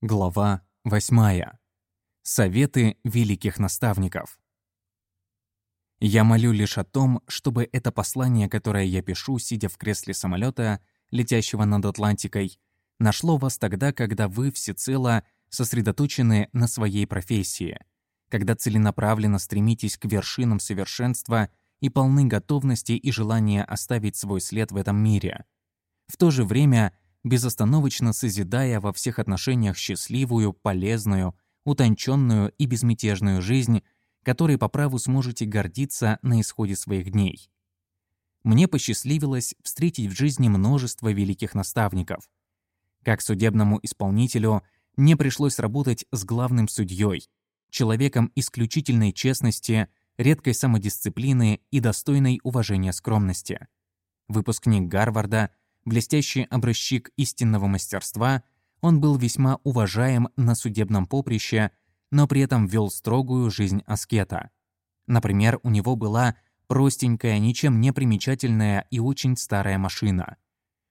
Глава 8. Советы великих наставников. Я молю лишь о том, чтобы это послание, которое я пишу, сидя в кресле самолета, летящего над Атлантикой, нашло вас тогда, когда вы всецело сосредоточены на своей профессии, когда целенаправленно стремитесь к вершинам совершенства и полны готовности и желания оставить свой след в этом мире. В то же время – безостановочно созидая во всех отношениях счастливую, полезную, утонченную и безмятежную жизнь, которой по праву сможете гордиться на исходе своих дней. Мне посчастливилось встретить в жизни множество великих наставников. Как судебному исполнителю мне пришлось работать с главным судьей, человеком исключительной честности, редкой самодисциплины и достойной уважения скромности. Выпускник Гарварда — блестящий образчик истинного мастерства, он был весьма уважаем на судебном поприще, но при этом вел строгую жизнь аскета. Например, у него была простенькая, ничем не примечательная и очень старая машина.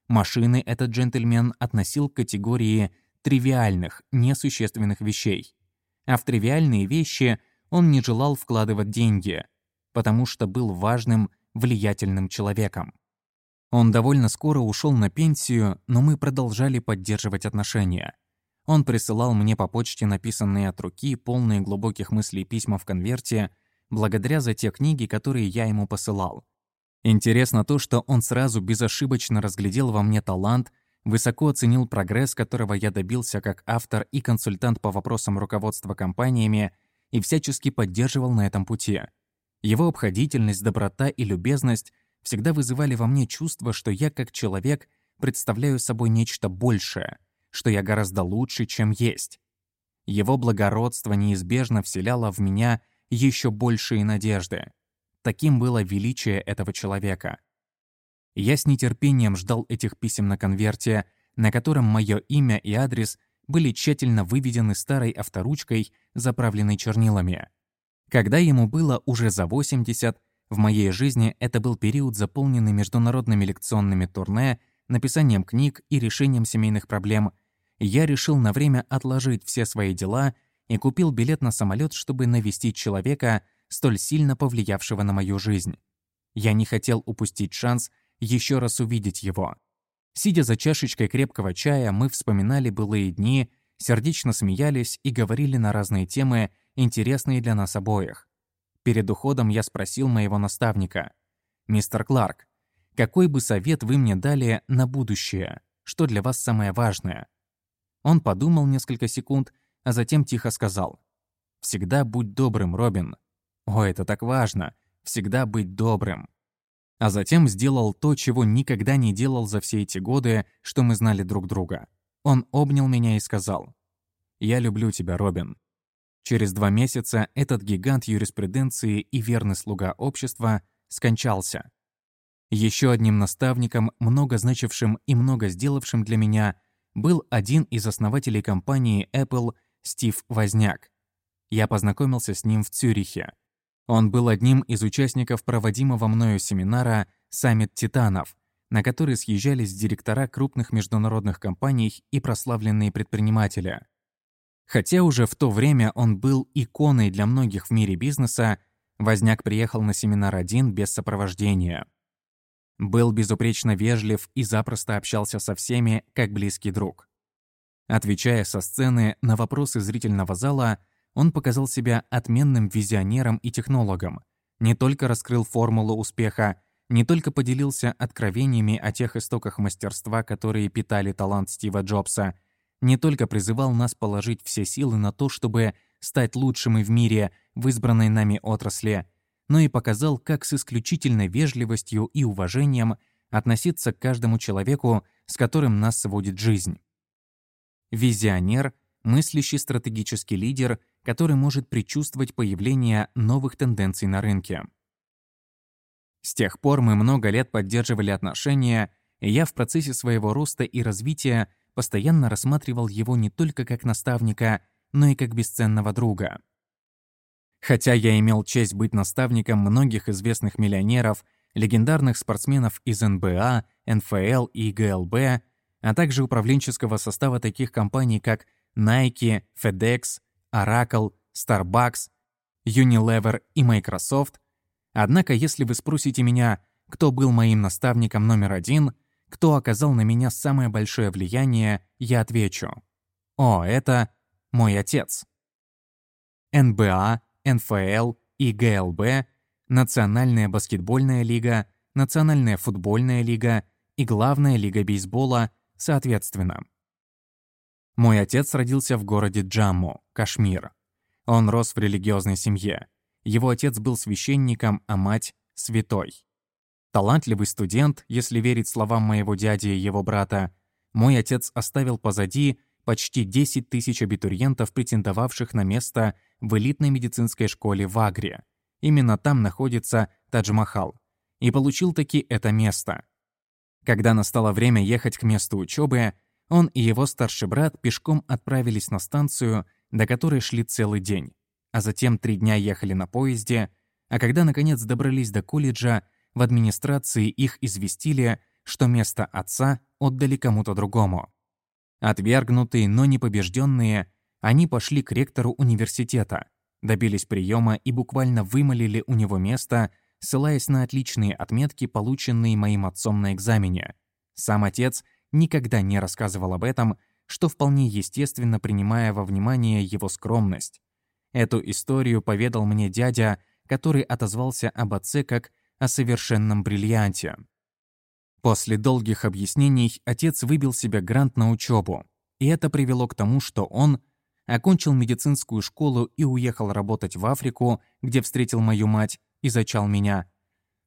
Машины этот джентльмен относил к категории тривиальных, несущественных вещей. А в тривиальные вещи он не желал вкладывать деньги, потому что был важным, влиятельным человеком. Он довольно скоро ушел на пенсию, но мы продолжали поддерживать отношения. Он присылал мне по почте написанные от руки, полные глубоких мыслей письма в конверте, благодаря за те книги, которые я ему посылал. Интересно то, что он сразу безошибочно разглядел во мне талант, высоко оценил прогресс, которого я добился как автор и консультант по вопросам руководства компаниями, и всячески поддерживал на этом пути. Его обходительность, доброта и любезность всегда вызывали во мне чувство, что я как человек представляю собой нечто большее, что я гораздо лучше, чем есть. Его благородство неизбежно вселяло в меня еще большие надежды. Таким было величие этого человека. Я с нетерпением ждал этих писем на конверте, на котором мое имя и адрес были тщательно выведены старой авторучкой, заправленной чернилами. Когда ему было уже за 80, в моей жизни это был период, заполненный международными лекционными турне, написанием книг и решением семейных проблем. Я решил на время отложить все свои дела и купил билет на самолет, чтобы навестить человека, столь сильно повлиявшего на мою жизнь. Я не хотел упустить шанс еще раз увидеть его. Сидя за чашечкой крепкого чая, мы вспоминали былые дни, сердечно смеялись и говорили на разные темы, интересные для нас обоих. Перед уходом я спросил моего наставника. «Мистер Кларк, какой бы совет вы мне дали на будущее? Что для вас самое важное?» Он подумал несколько секунд, а затем тихо сказал. «Всегда будь добрым, Робин». «О, это так важно! Всегда быть добрым!» А затем сделал то, чего никогда не делал за все эти годы, что мы знали друг друга. Он обнял меня и сказал. «Я люблю тебя, Робин. Через два месяца этот гигант юриспруденции и верный слуга общества скончался. Еще одним наставником, много значившим и много сделавшим для меня, был один из основателей компании Apple Стив Возняк. Я познакомился с ним в Цюрихе. Он был одним из участников проводимого мною семинара «Саммит Титанов», на который съезжались директора крупных международных компаний и прославленные предприниматели. Хотя уже в то время он был иконой для многих в мире бизнеса, Возняк приехал на семинар один без сопровождения. Был безупречно вежлив и запросто общался со всеми, как близкий друг. Отвечая со сцены на вопросы зрительного зала, он показал себя отменным визионером и технологом. Не только раскрыл формулу успеха, не только поделился откровениями о тех истоках мастерства, которые питали талант Стива Джобса – не только призывал нас положить все силы на то, чтобы стать лучшими в мире в избранной нами отрасли, но и показал, как с исключительной вежливостью и уважением относиться к каждому человеку, с которым нас сводит жизнь. Визионер — мыслящий стратегический лидер, который может предчувствовать появление новых тенденций на рынке. С тех пор мы много лет поддерживали отношения, и я в процессе своего роста и развития постоянно рассматривал его не только как наставника, но и как бесценного друга. Хотя я имел честь быть наставником многих известных миллионеров, легендарных спортсменов из НБА, НФЛ и ГЛБ, а также управленческого состава таких компаний, как Nike, FedEx, Oracle, Starbucks, Unilever и Microsoft. Однако, если вы спросите меня, кто был моим наставником номер один, кто оказал на меня самое большое влияние, я отвечу. О, это мой отец. НБА, НФЛ и ГЛБ, Национальная баскетбольная лига, Национальная футбольная лига и Главная лига бейсбола, соответственно. Мой отец родился в городе Джамму, Кашмир. Он рос в религиозной семье. Его отец был священником, а мать — святой. Талантливый студент, если верить словам моего дяди и его брата, мой отец оставил позади почти 10 тысяч абитуриентов, претендовавших на место в элитной медицинской школе в Агре. Именно там находится Тадж-Махал. И получил таки это место. Когда настало время ехать к месту учебы, он и его старший брат пешком отправились на станцию, до которой шли целый день, а затем три дня ехали на поезде, а когда наконец добрались до колледжа, в администрации их известили, что место отца отдали кому-то другому. Отвергнутые, но не побежденные, они пошли к ректору университета, добились приема и буквально вымолили у него место, ссылаясь на отличные отметки, полученные моим отцом на экзамене. Сам отец никогда не рассказывал об этом, что вполне естественно, принимая во внимание его скромность. Эту историю поведал мне дядя, который отозвался об отце как о совершенном бриллианте. После долгих объяснений отец выбил себе грант на учебу, и это привело к тому, что он окончил медицинскую школу и уехал работать в Африку, где встретил мою мать и зачал меня.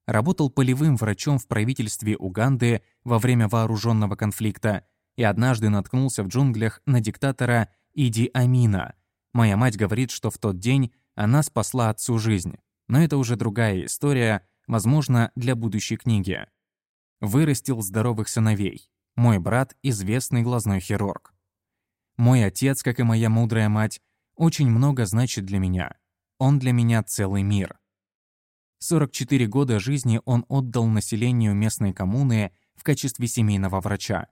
Работал полевым врачом в правительстве Уганды во время вооруженного конфликта и однажды наткнулся в джунглях на диктатора Иди Амина. Моя мать говорит, что в тот день она спасла отцу жизнь. Но это уже другая история, возможно, для будущей книги. Вырастил здоровых сыновей. Мой брат – известный глазной хирург. Мой отец, как и моя мудрая мать, очень много значит для меня. Он для меня целый мир. 44 года жизни он отдал населению местной коммуны в качестве семейного врача.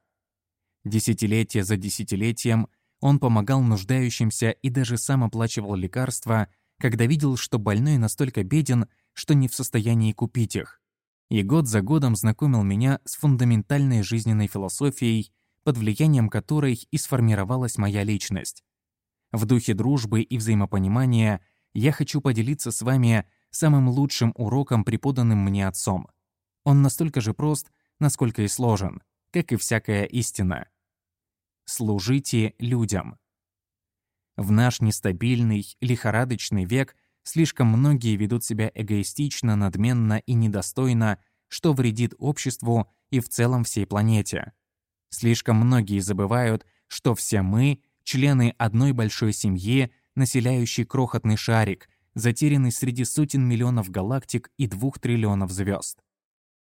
Десятилетие за десятилетием он помогал нуждающимся и даже сам оплачивал лекарства, когда видел, что больной настолько беден, что не в состоянии купить их. И год за годом знакомил меня с фундаментальной жизненной философией, под влиянием которой и сформировалась моя личность. В духе дружбы и взаимопонимания я хочу поделиться с вами самым лучшим уроком, преподанным мне отцом. Он настолько же прост, насколько и сложен, как и всякая истина. Служите людям. В наш нестабильный, лихорадочный век слишком многие ведут себя эгоистично, надменно и недостойно, что вредит обществу и в целом всей планете. Слишком многие забывают, что все мы — члены одной большой семьи, населяющей крохотный шарик, затерянный среди сотен миллионов галактик и двух триллионов звезд.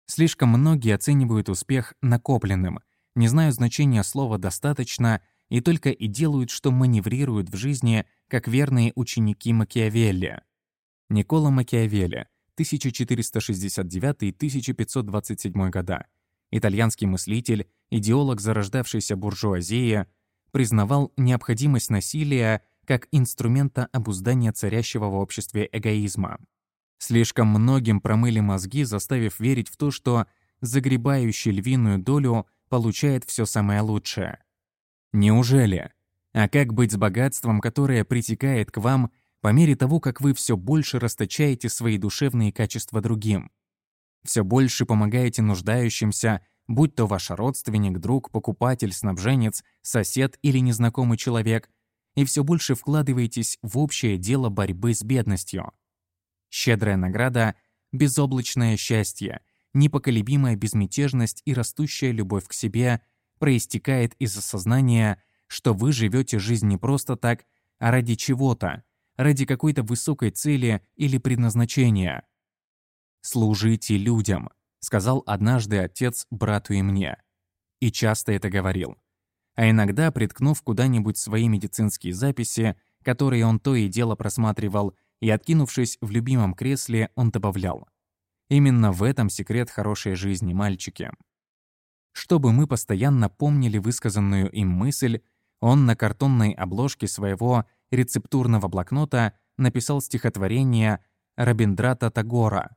Слишком многие оценивают успех накопленным, не знают значения слова «достаточно» и только и делают, что маневрируют в жизни, как верные ученики Макиавелли. Никола Макиавелли, 1469-1527 года, итальянский мыслитель, идеолог зарождавшейся буржуазии, признавал необходимость насилия как инструмента обуздания царящего в обществе эгоизма. Слишком многим промыли мозги, заставив верить в то, что загребающий львиную долю получает все самое лучшее. Неужели? А как быть с богатством, которое притекает к вам по мере того, как вы все больше расточаете свои душевные качества другим? Все больше помогаете нуждающимся, будь то ваш родственник, друг, покупатель, снабженец, сосед или незнакомый человек, и все больше вкладываетесь в общее дело борьбы с бедностью. Щедрая награда — безоблачное счастье, непоколебимая безмятежность и растущая любовь к себе проистекает из осознания, что вы живете жизнь не просто так, а ради чего-то, ради какой-то высокой цели или предназначения. «Служите людям», — сказал однажды отец брату и мне. И часто это говорил. А иногда, приткнув куда-нибудь свои медицинские записи, которые он то и дело просматривал, и, откинувшись в любимом кресле, он добавлял. Именно в этом секрет хорошей жизни, мальчики. Чтобы мы постоянно помнили высказанную им мысль, Он на картонной обложке своего рецептурного блокнота написал стихотворение Рабиндрата Тагора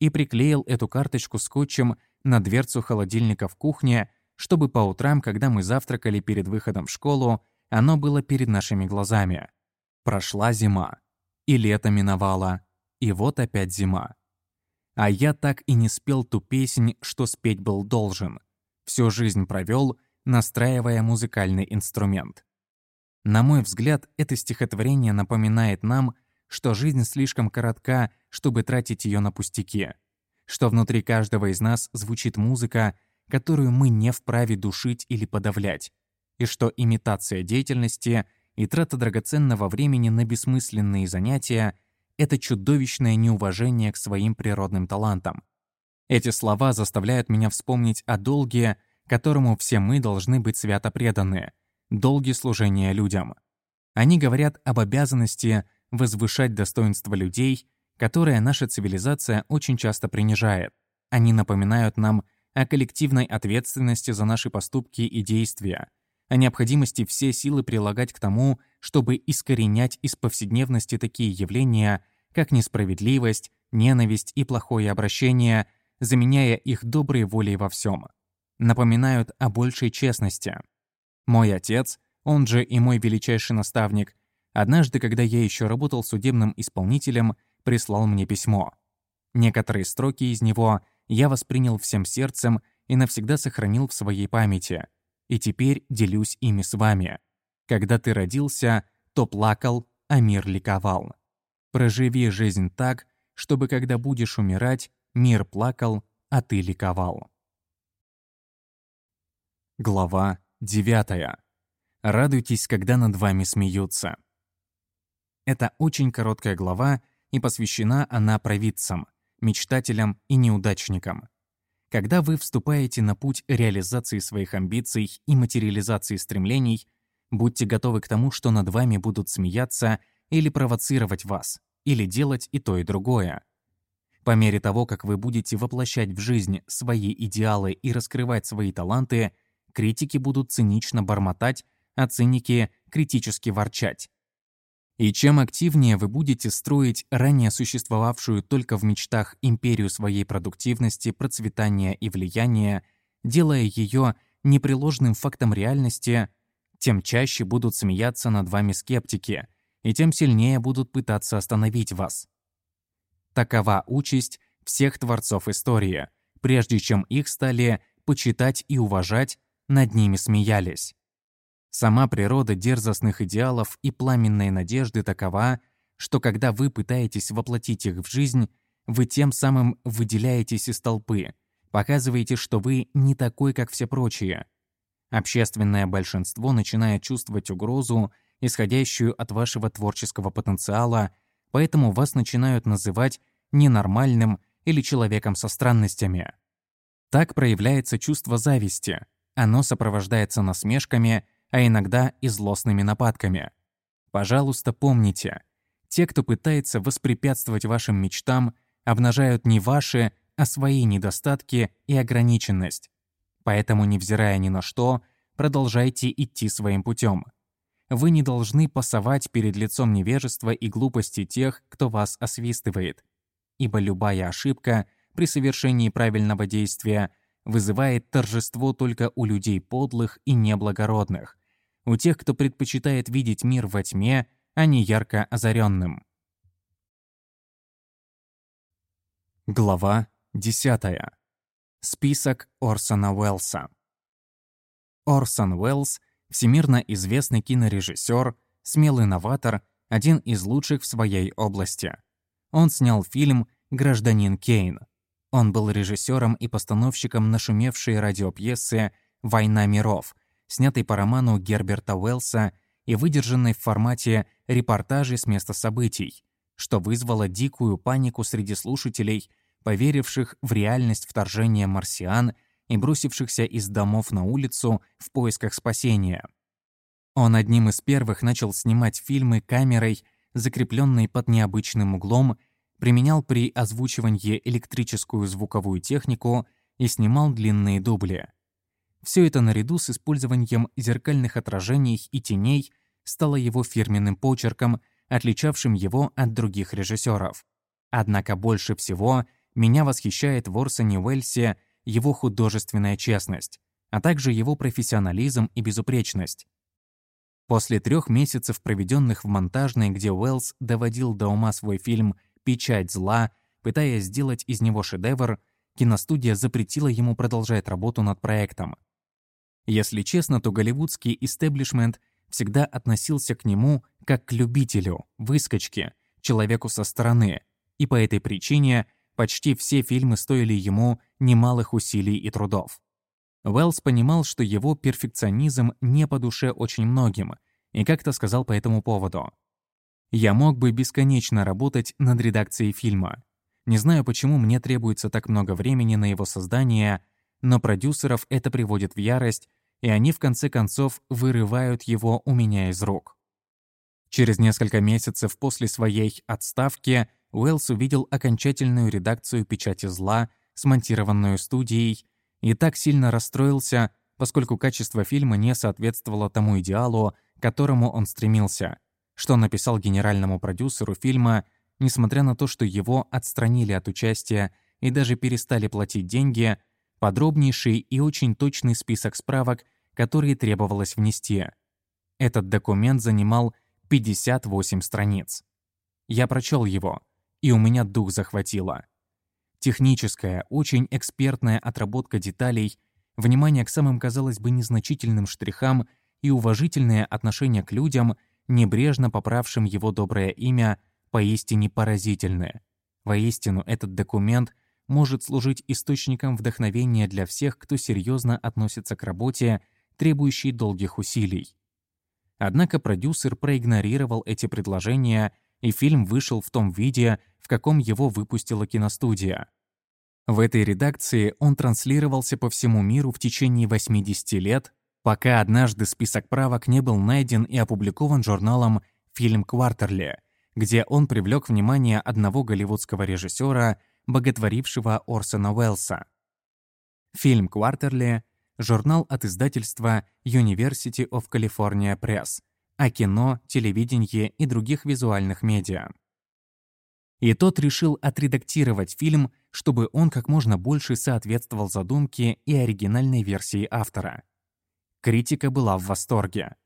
и приклеил эту карточку скотчем на дверцу холодильника в кухне, чтобы по утрам, когда мы завтракали перед выходом в школу, оно было перед нашими глазами. Прошла зима, и лето миновало, и вот опять зима. А я так и не спел ту песнь, что спеть был должен. Всю жизнь провел, настраивая музыкальный инструмент. На мой взгляд, это стихотворение напоминает нам, что жизнь слишком коротка, чтобы тратить ее на пустяки, что внутри каждого из нас звучит музыка, которую мы не вправе душить или подавлять, и что имитация деятельности и трата драгоценного времени на бессмысленные занятия — это чудовищное неуважение к своим природным талантам. Эти слова заставляют меня вспомнить о долге, которому все мы должны быть свято преданы, долге служения людям. Они говорят об обязанности возвышать достоинство людей, которое наша цивилизация очень часто принижает. Они напоминают нам о коллективной ответственности за наши поступки и действия, о необходимости все силы прилагать к тому, чтобы искоренять из повседневности такие явления, как несправедливость, ненависть и плохое обращение, заменяя их доброй волей во всем. Напоминают о большей честности. Мой отец, он же и мой величайший наставник, однажды, когда я еще работал судебным исполнителем, прислал мне письмо. Некоторые строки из него я воспринял всем сердцем и навсегда сохранил в своей памяти — и теперь делюсь ими с вами. Когда ты родился, то плакал, а мир ликовал. Проживи жизнь так, чтобы когда будешь умирать, мир плакал, а ты ликовал. Глава 9. Радуйтесь, когда над вами смеются. Это очень короткая глава, и посвящена она провидцам, мечтателям и неудачникам. Когда вы вступаете на путь реализации своих амбиций и материализации стремлений, будьте готовы к тому, что над вами будут смеяться или провоцировать вас, или делать и то, и другое. По мере того, как вы будете воплощать в жизнь свои идеалы и раскрывать свои таланты, критики будут цинично бормотать, а циники — критически ворчать. И чем активнее вы будете строить ранее существовавшую только в мечтах империю своей продуктивности, процветания и влияния, делая ее непреложным фактом реальности, тем чаще будут смеяться над вами скептики, и тем сильнее будут пытаться остановить вас. Такова участь всех творцов истории. Прежде чем их стали почитать и уважать, над ними смеялись. Сама природа дерзостных идеалов и пламенной надежды такова, что когда вы пытаетесь воплотить их в жизнь, вы тем самым выделяетесь из толпы, показываете, что вы не такой, как все прочие. Общественное большинство начинает чувствовать угрозу, исходящую от вашего творческого потенциала, поэтому вас начинают называть ненормальным или человеком со странностями. Так проявляется чувство зависти. Оно сопровождается насмешками – а иногда и злостными нападками. Пожалуйста, помните, те, кто пытается воспрепятствовать вашим мечтам, обнажают не ваши, а свои недостатки и ограниченность. Поэтому, невзирая ни на что, продолжайте идти своим путем. Вы не должны пасовать перед лицом невежества и глупости тех, кто вас освистывает. Ибо любая ошибка при совершении правильного действия вызывает торжество только у людей подлых и неблагородных, у тех, кто предпочитает видеть мир во тьме, а не ярко озаренным. Глава 10. Список Орсона Уэллса. Орсон Уэллс — всемирно известный кинорежиссер, смелый новатор, один из лучших в своей области. Он снял фильм «Гражданин Кейн». Он был режиссером и постановщиком нашумевшей радиопьесы «Война миров», снятой по роману Герберта Уэллса и выдержанной в формате репортажей с места событий, что вызвало дикую панику среди слушателей, поверивших в реальность вторжения марсиан и бросившихся из домов на улицу в поисках спасения. Он одним из первых начал снимать фильмы камерой, закрепленной под необычным углом, применял при озвучивании электрическую звуковую технику и снимал длинные дубли. Все это наряду с использованием зеркальных отражений и теней стало его фирменным почерком, отличавшим его от других режиссеров. Однако больше всего меня восхищает в Орсоне Уэльсе его художественная честность, а также его профессионализм и безупречность. После трех месяцев, проведенных в монтажной, где Уэллс доводил до ума свой фильм «Печать зла», пытаясь сделать из него шедевр, киностудия запретила ему продолжать работу над проектом. Если честно, то голливудский истеблишмент всегда относился к нему как к любителю, выскочке, человеку со стороны, и по этой причине почти все фильмы стоили ему немалых усилий и трудов. Уэллс понимал, что его перфекционизм не по душе очень многим, и как-то сказал по этому поводу. «Я мог бы бесконечно работать над редакцией фильма. Не знаю, почему мне требуется так много времени на его создание, но продюсеров это приводит в ярость, и они в конце концов вырывают его у меня из рук». Через несколько месяцев после своей отставки Уэллс увидел окончательную редакцию «Печати зла», смонтированную студией, и так сильно расстроился, поскольку качество фильма не соответствовало тому идеалу, к которому он стремился, что написал генеральному продюсеру фильма, несмотря на то, что его отстранили от участия и даже перестали платить деньги, подробнейший и очень точный список справок, которые требовалось внести. Этот документ занимал 58 страниц. Я прочел его, и у меня дух захватило. Техническая, очень экспертная отработка деталей, внимание к самым, казалось бы, незначительным штрихам и уважительное отношение к людям, небрежно поправшим его доброе имя, поистине поразительны. Воистину, этот документ может служить источником вдохновения для всех, кто серьезно относится к работе, требующей долгих усилий. Однако продюсер проигнорировал эти предложения и фильм вышел в том виде, в каком его выпустила киностудия. В этой редакции он транслировался по всему миру в течение 80 лет, пока однажды список правок не был найден и опубликован журналом «Фильм Квартерли», где он привлек внимание одного голливудского режиссера, боготворившего Орсона Уэллса. Фильм «Квартерли» — журнал от издательства University of California Press, о кино, телевидении и других визуальных медиа. И тот решил отредактировать фильм, чтобы он как можно больше соответствовал задумке и оригинальной версии автора. Критика была в восторге.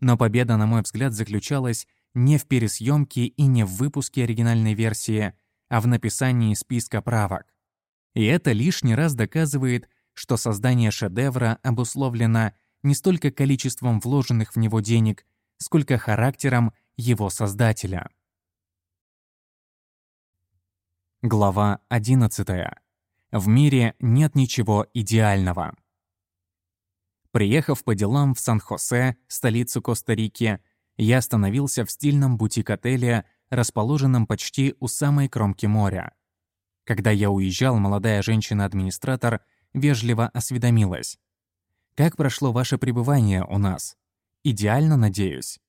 Но победа, на мой взгляд, заключалась не в пересъемке и не в выпуске оригинальной версии, а в написании списка правок. И это лишний раз доказывает, что создание шедевра обусловлено не столько количеством вложенных в него денег, сколько характером его создателя. Глава 11. В мире нет ничего идеального. Приехав по делам в Сан-Хосе, столицу Коста-Рики, я остановился в стильном бутик-отеле, расположенном почти у самой кромки моря. Когда я уезжал, молодая женщина-администратор вежливо осведомилась. «Как прошло ваше пребывание у нас?» Идеально, надеюсь.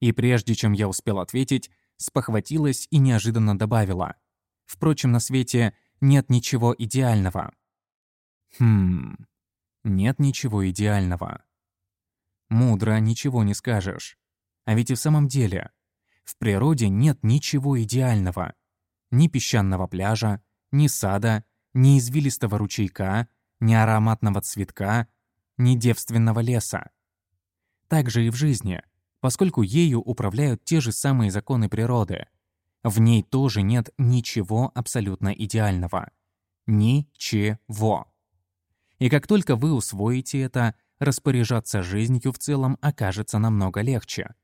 И прежде чем я успел ответить, спохватилась и неожиданно добавила. Впрочем, на свете нет ничего идеального. Хм, нет ничего идеального. Мудро, ничего не скажешь. А ведь и в самом деле, в природе нет ничего идеального. Ни песчаного пляжа, ни сада, ни извилистого ручейка, ни ароматного цветка, ни девственного леса. Так же и в жизни, поскольку ею управляют те же самые законы природы. В ней тоже нет ничего абсолютно идеального. Ничего. И как только вы усвоите это, распоряжаться жизнью в целом окажется намного легче.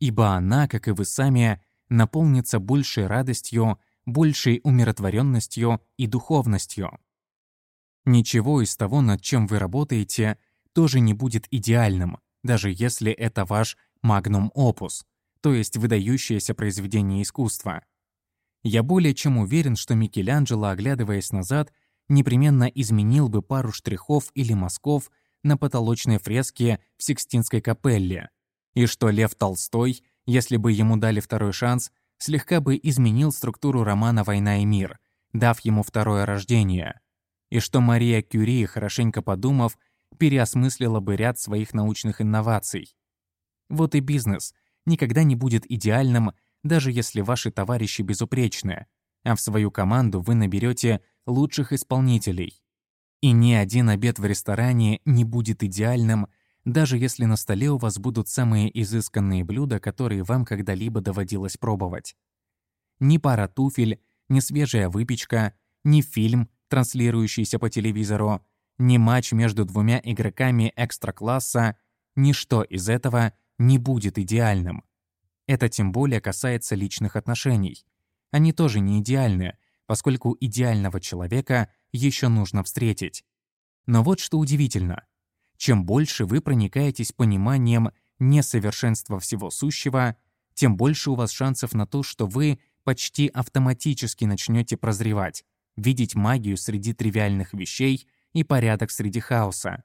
Ибо она, как и вы сами, наполнится большей радостью, большей умиротворенностью и духовностью. Ничего из того, над чем вы работаете, тоже не будет идеальным, даже если это ваш магнум опус, то есть выдающееся произведение искусства. Я более чем уверен, что Микеланджело, оглядываясь назад, непременно изменил бы пару штрихов или мазков на потолочной фреске в Сикстинской капелле, и что Лев Толстой, если бы ему дали второй шанс, слегка бы изменил структуру романа «Война и мир», дав ему второе рождение, и что Мария Кюри, хорошенько подумав, переосмыслила бы ряд своих научных инноваций. Вот и бизнес никогда не будет идеальным, даже если ваши товарищи безупречны, а в свою команду вы наберете лучших исполнителей. И ни один обед в ресторане не будет идеальным, даже если на столе у вас будут самые изысканные блюда, которые вам когда-либо доводилось пробовать. Ни пара туфель, ни свежая выпечка, ни фильм, транслирующийся по телевизору, ни матч между двумя игроками экстра-класса, ничто из этого не будет идеальным. Это тем более касается личных отношений. Они тоже не идеальны, поскольку идеального человека еще нужно встретить. Но вот что удивительно. Чем больше вы проникаетесь пониманием несовершенства всего сущего, тем больше у вас шансов на то, что вы почти автоматически начнете прозревать, видеть магию среди тривиальных вещей и порядок среди хаоса.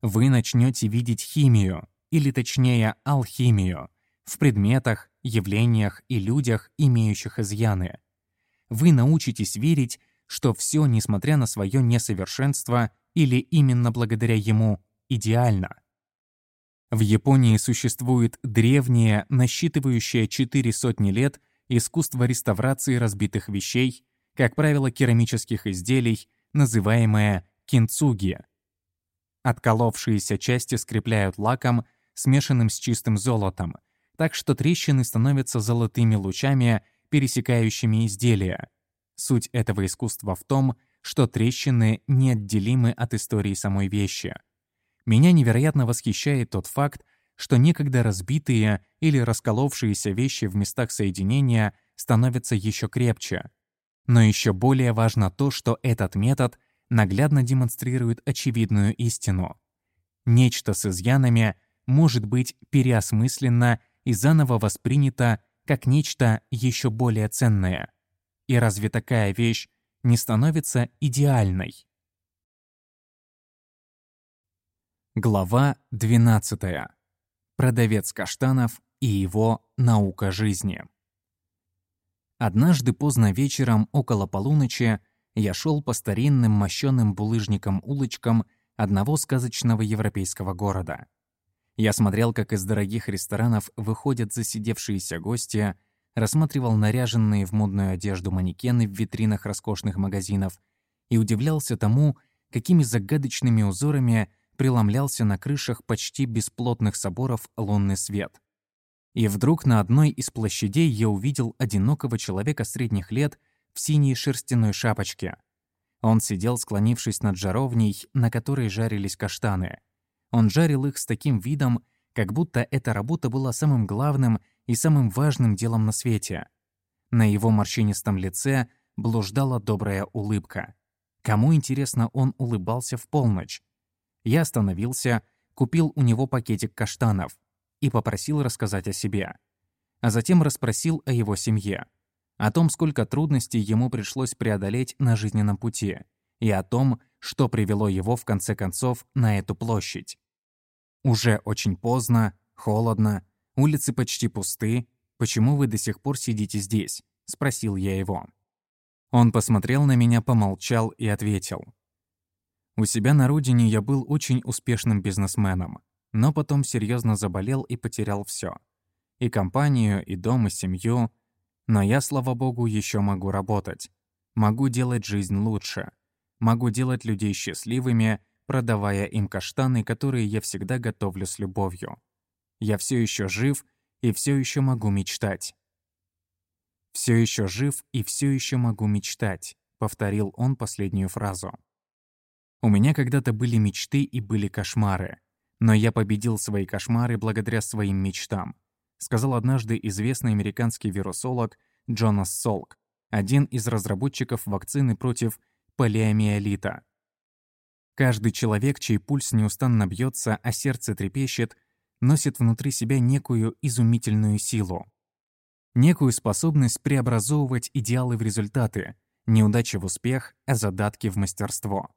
Вы начнете видеть химию, или точнее алхимию, в предметах, явлениях и людях, имеющих изъяны. Вы научитесь верить, что все, несмотря на свое несовершенство или именно благодаря ему, идеально. В Японии существует древнее, насчитывающее четыре сотни лет, искусство реставрации разбитых вещей, как правило, керамических изделий, называемое кинцуги. Отколовшиеся части скрепляют лаком, смешанным с чистым золотом, так что трещины становятся золотыми лучами, пересекающими изделия. Суть этого искусства в том, что трещины неотделимы от истории самой вещи — меня невероятно восхищает тот факт, что некогда разбитые или расколовшиеся вещи в местах соединения становятся еще крепче. Но еще более важно то, что этот метод наглядно демонстрирует очевидную истину. Нечто с изъянами может быть переосмысленно и заново воспринято как нечто еще более ценное. И разве такая вещь не становится идеальной? Глава 12. Продавец каштанов и его наука жизни. Однажды поздно вечером, около полуночи, я шел по старинным мощеным булыжникам улочкам одного сказочного европейского города. Я смотрел, как из дорогих ресторанов выходят засидевшиеся гости, рассматривал наряженные в модную одежду манекены в витринах роскошных магазинов и удивлялся тому, какими загадочными узорами – преломлялся на крышах почти бесплотных соборов лунный свет. И вдруг на одной из площадей я увидел одинокого человека средних лет в синей шерстяной шапочке. Он сидел, склонившись над жаровней, на которой жарились каштаны. Он жарил их с таким видом, как будто эта работа была самым главным и самым важным делом на свете. На его морщинистом лице блуждала добрая улыбка. Кому, интересно, он улыбался в полночь? Я остановился, купил у него пакетик каштанов и попросил рассказать о себе. А затем расспросил о его семье, о том, сколько трудностей ему пришлось преодолеть на жизненном пути, и о том, что привело его в конце концов на эту площадь. Уже очень поздно, холодно, улицы почти пусты. Почему вы до сих пор сидите здесь? спросил я его. Он посмотрел на меня, помолчал и ответил: у себя на родине я был очень успешным бизнесменом, но потом серьезно заболел и потерял все. И компанию, и дом, и семью. Но я, слава богу, еще могу работать. Могу делать жизнь лучше. Могу делать людей счастливыми, продавая им каштаны, которые я всегда готовлю с любовью. Я все еще жив и все еще могу мечтать. Все еще жив и все еще могу мечтать, повторил он последнюю фразу. У меня когда-то были мечты и были кошмары. Но я победил свои кошмары благодаря своим мечтам, сказал однажды известный американский вирусолог Джонас Солк, один из разработчиков вакцины против полиомиелита. Каждый человек, чей пульс неустанно бьется, а сердце трепещет, носит внутри себя некую изумительную силу. Некую способность преобразовывать идеалы в результаты, неудачи в успех, а задатки в мастерство.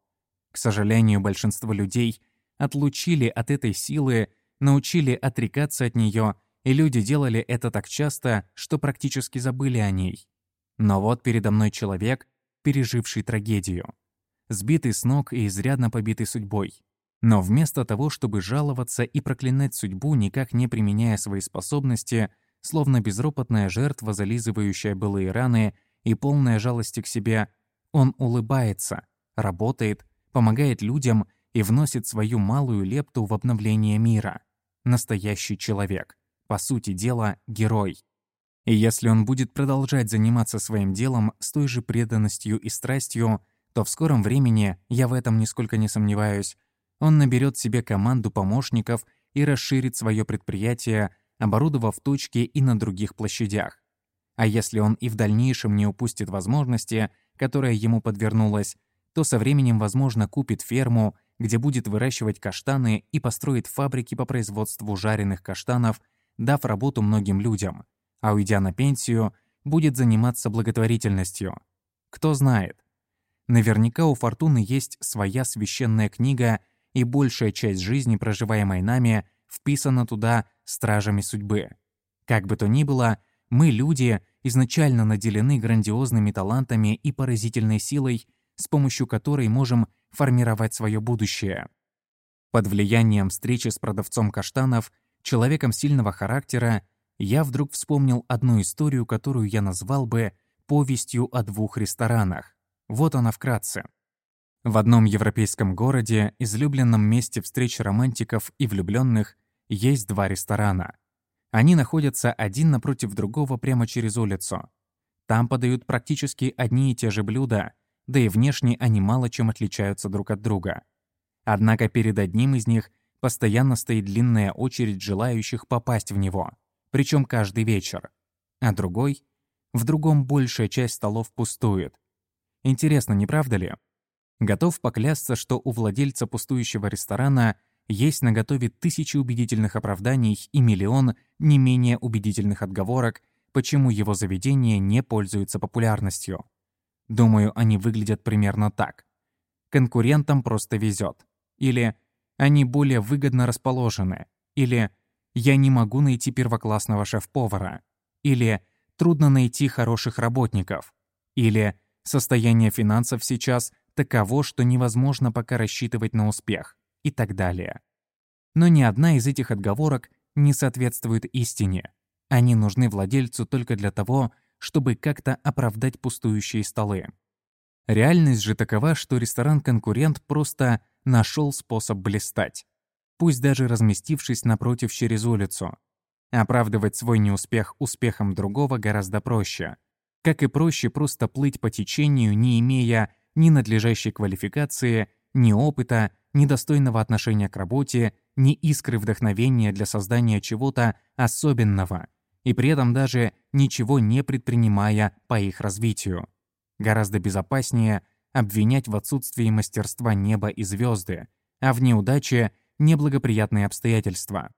К сожалению, большинство людей отлучили от этой силы, научили отрекаться от нее, и люди делали это так часто, что практически забыли о ней. Но вот передо мной человек, переживший трагедию. Сбитый с ног и изрядно побитый судьбой. Но вместо того, чтобы жаловаться и проклинать судьбу, никак не применяя свои способности, словно безропотная жертва, зализывающая былые раны и полная жалости к себе, он улыбается, работает, помогает людям и вносит свою малую лепту в обновление мира. Настоящий человек. По сути дела, герой. И если он будет продолжать заниматься своим делом с той же преданностью и страстью, то в скором времени, я в этом нисколько не сомневаюсь, он наберет себе команду помощников и расширит свое предприятие, оборудовав точки и на других площадях. А если он и в дальнейшем не упустит возможности, которая ему подвернулась, то со временем, возможно, купит ферму, где будет выращивать каштаны и построит фабрики по производству жареных каштанов, дав работу многим людям, а уйдя на пенсию, будет заниматься благотворительностью. Кто знает. Наверняка у Фортуны есть своя священная книга, и большая часть жизни, проживаемой нами, вписана туда стражами судьбы. Как бы то ни было, мы, люди, изначально наделены грандиозными талантами и поразительной силой, с помощью которой можем формировать свое будущее. Под влиянием встречи с продавцом каштанов, человеком сильного характера, я вдруг вспомнил одну историю, которую я назвал бы «повестью о двух ресторанах». Вот она вкратце. В одном европейском городе, излюбленном месте встреч романтиков и влюбленных, есть два ресторана. Они находятся один напротив другого прямо через улицу. Там подают практически одни и те же блюда, да и внешне они мало чем отличаются друг от друга. Однако перед одним из них постоянно стоит длинная очередь желающих попасть в него, причем каждый вечер. А другой? В другом большая часть столов пустует. Интересно, не правда ли? Готов поклясться, что у владельца пустующего ресторана есть на готове тысячи убедительных оправданий и миллион не менее убедительных отговорок, почему его заведение не пользуется популярностью. Думаю, они выглядят примерно так. Конкурентам просто везет. Или они более выгодно расположены. Или я не могу найти первоклассного шеф-повара. Или трудно найти хороших работников. Или состояние финансов сейчас таково, что невозможно пока рассчитывать на успех и так далее. Но ни одна из этих отговорок не соответствует истине. Они нужны владельцу только для того, чтобы как-то оправдать пустующие столы. Реальность же такова, что ресторан-конкурент просто нашел способ блистать, пусть даже разместившись напротив через улицу. Оправдывать свой неуспех успехом другого гораздо проще. Как и проще просто плыть по течению, не имея ни надлежащей квалификации, ни опыта, ни достойного отношения к работе, ни искры вдохновения для создания чего-то особенного, и при этом даже ничего не предпринимая по их развитию. Гораздо безопаснее обвинять в отсутствии мастерства неба и звезды, а в неудаче — неблагоприятные обстоятельства.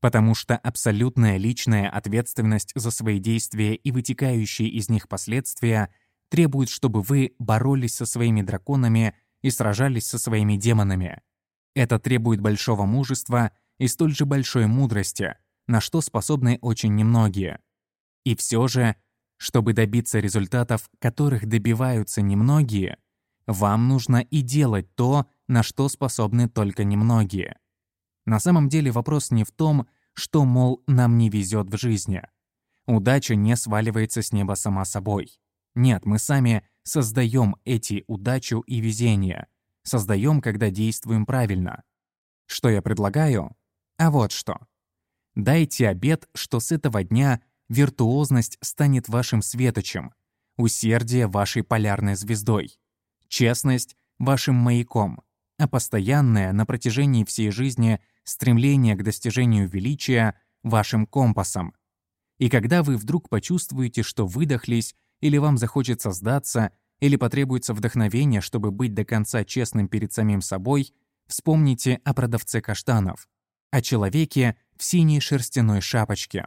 Потому что абсолютная личная ответственность за свои действия и вытекающие из них последствия требует, чтобы вы боролись со своими драконами и сражались со своими демонами. Это требует большого мужества и столь же большой мудрости, на что способны очень немногие. И все же, чтобы добиться результатов, которых добиваются немногие, вам нужно и делать то, на что способны только немногие. На самом деле вопрос не в том, что, мол, нам не везет в жизни. Удача не сваливается с неба сама собой. Нет, мы сами создаем эти удачу и везение. Создаем, когда действуем правильно. Что я предлагаю? А вот что. Дайте обет, что с этого дня виртуозность станет вашим светочем, усердие вашей полярной звездой, честность вашим маяком, а постоянное на протяжении всей жизни стремление к достижению величия вашим компасом. И когда вы вдруг почувствуете, что выдохлись или вам захочется сдаться, или потребуется вдохновение, чтобы быть до конца честным перед самим собой, вспомните о продавце каштанов, о человеке в синей шерстяной шапочке.